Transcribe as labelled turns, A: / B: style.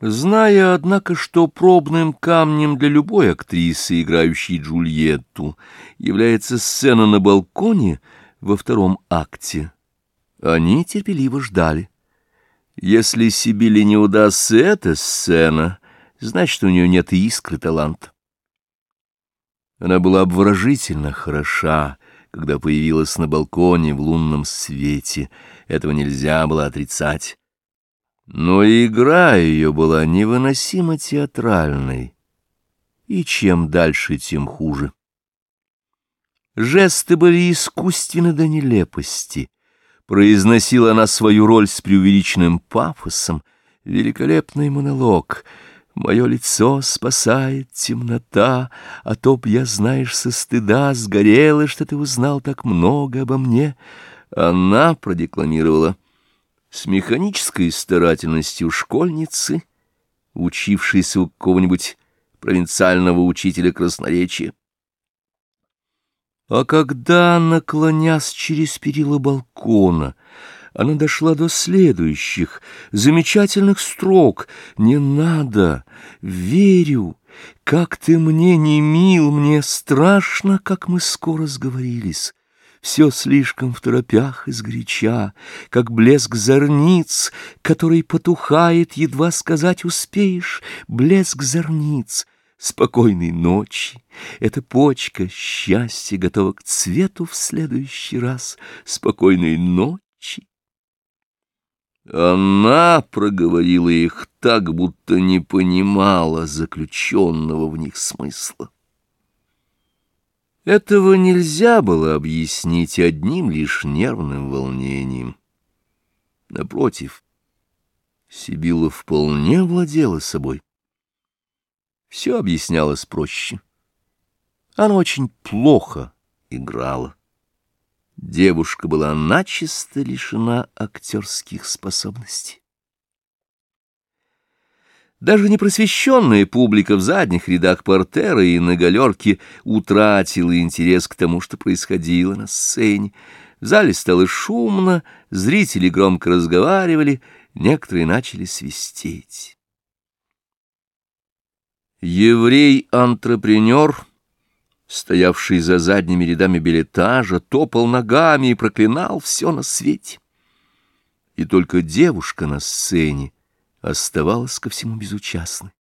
A: Зная, однако, что пробным камнем для любой актрисы, играющей Джульетту, является сцена на балконе во втором акте, они терпеливо ждали. Если Сибили не удастся эта сцена, значит, у нее нет искры таланта. Она была обворожительно хороша, когда появилась на балконе в лунном свете. Этого нельзя было отрицать. Но игра ее была невыносимо театральной, и чем дальше, тем хуже. Жесты были искусственны до нелепости. Произносила она свою роль с преувеличенным пафосом. Великолепный монолог. Мое лицо спасает темнота, а то б я, знаешь, со стыда сгорела, что ты узнал так много обо мне. Она продекламировала — с механической старательностью школьницы, учившейся у какого-нибудь провинциального учителя красноречия. А когда, наклонясь через перила балкона, она дошла до следующих замечательных строк «Не надо, верю, как ты мне не мил, мне страшно, как мы скоро сговорились» все слишком в торопях и сгоряча, как блеск зорниц, который потухает, едва сказать успеешь, блеск зорниц. Спокойной ночи, эта почка счастья готова к цвету в следующий раз. Спокойной ночи. Она проговорила их так, будто не понимала заключенного в них смысла. Этого нельзя было объяснить одним лишь нервным волнением. Напротив, Сибила вполне владела собой. Все объяснялось проще. Она очень плохо играла. Девушка была начисто лишена актерских способностей. Даже непросвещенная публика в задних рядах портера и на галерке утратила интерес к тому, что происходило на сцене. В зале стало шумно, зрители громко разговаривали, некоторые начали свистеть. Еврей-антрепренер, стоявший за задними рядами билетажа, топал ногами и проклинал все на свете. И только девушка на сцене — оставалась ко всему безучастной.